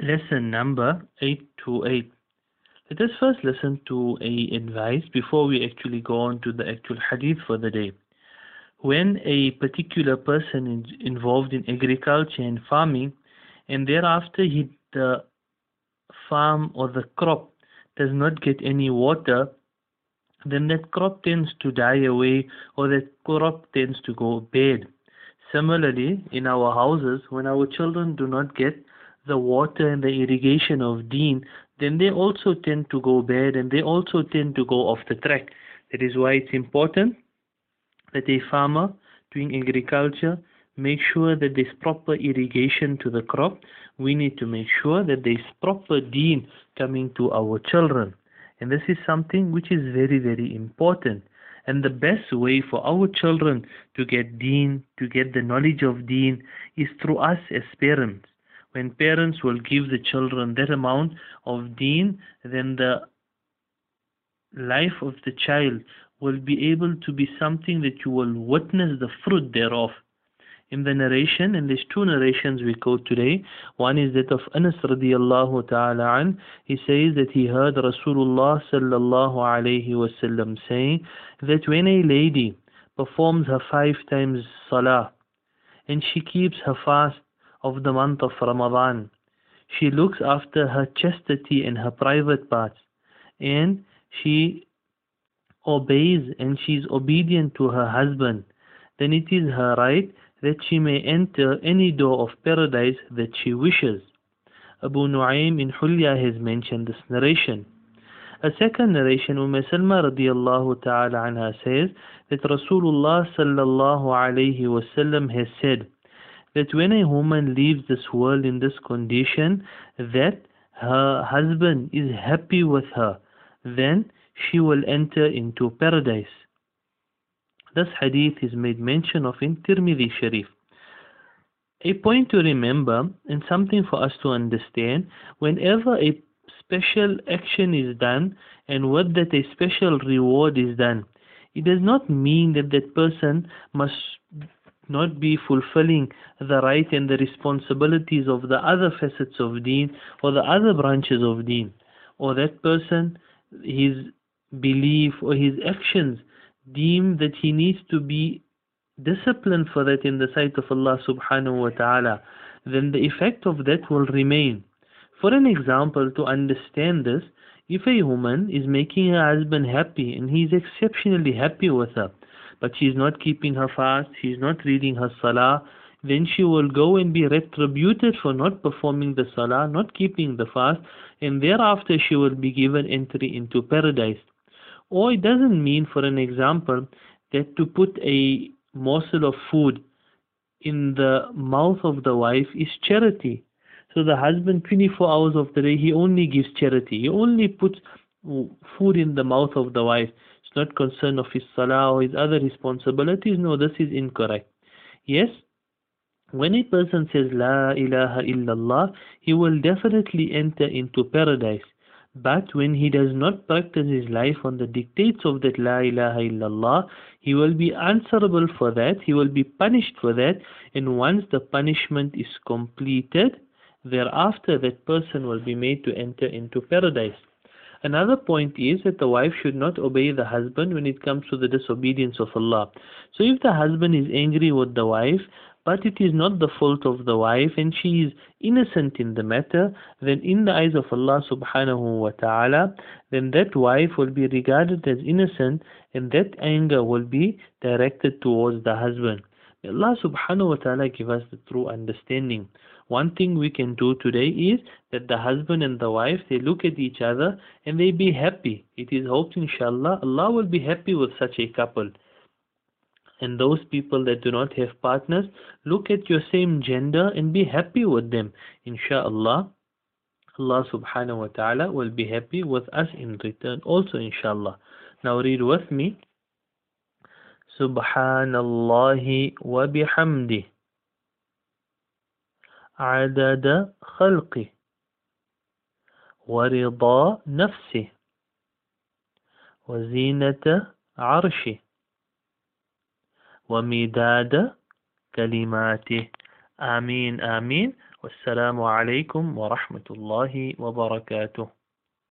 Lesson number 828. Let us first listen to a advice before we actually go on to the actual hadith for the day. When a particular person is involved in agriculture and farming and thereafter he, the farm or the crop does not get any water, then that crop tends to die away or that crop tends to go bad. Similarly, in our houses, when our children do not get the water and the irrigation of deen, then they also tend to go bad and they also tend to go off the track. That is why it's important that a farmer doing agriculture make sure that there's proper irrigation to the crop. We need to make sure that there's proper deen coming to our children. And this is something which is very, very important. And the best way for our children to get deen, to get the knowledge of deen, is through us as parents. When parents will give the children that amount of deen, then the life of the child will be able to be something that you will witness the fruit thereof. In the narration, and there's two narrations we quote today. One is that of Anas radiallahu ta'ala an. He says that he heard Rasulullah sallallahu alayhi wasallam saying that when a lady performs her five times salah and she keeps her fast of the month of Ramadan, she looks after her chastity and her private parts and she obeys and she is obedient to her husband, then it is her right that she may enter any door of paradise that she wishes. Abu Nu'aym in Hulya has mentioned this narration. A second narration, Umm Salma radiallahu ta'ala anha says that Rasulullah sallallahu alayhi wasallam has said that when a woman leaves this world in this condition, that her husband is happy with her, then she will enter into paradise. This hadith is made mention of in Tirmidhi Sharif. A point to remember and something for us to understand whenever a special action is done and with that a special reward is done, it does not mean that that person must not be fulfilling the right and the responsibilities of the other facets of deen or the other branches of deen or that person his belief or his actions deem that he needs to be disciplined for that in the sight of Allah subhanahu wa ta'ala, then the effect of that will remain. For an example, to understand this, if a woman is making her husband happy and he is exceptionally happy with her, but she is not keeping her fast, she is not reading her salah, then she will go and be retributed for not performing the salah, not keeping the fast, and thereafter she will be given entry into paradise. Or it doesn't mean, for an example, that to put a morsel of food in the mouth of the wife is charity. So the husband, 24 hours of the day, he only gives charity. He only puts food in the mouth of the wife. It's not concerned of his salah or his other responsibilities. No, this is incorrect. Yes, when a person says La ilaha illallah, he will definitely enter into paradise. But when he does not practice his life on the dictates of that La ilaha illallah, he will be answerable for that, he will be punished for that, and once the punishment is completed, thereafter that person will be made to enter into paradise. Another point is that the wife should not obey the husband when it comes to the disobedience of Allah. So if the husband is angry with the wife, but it is not the fault of the wife and she is innocent in the matter, then in the eyes of Allah subhanahu wa ta'ala, then that wife will be regarded as innocent and that anger will be directed towards the husband. Allah subhanahu wa ta'ala give us the true understanding. One thing we can do today is that the husband and the wife, they look at each other and they be happy. It is hoped inshallah, Allah will be happy with such a couple. And those people that do not have partners, look at your same gender and be happy with them. Inshallah, Allah subhanahu wa ta'ala will be happy with us in return also inshallah. Now read with me. سبحان الله وبحمده. عدد خلقه. ورضا نفسه. وزينة عرشه. ومداد كلماته. آمين آمين. والسلام عليكم ورحمة الله وبركاته.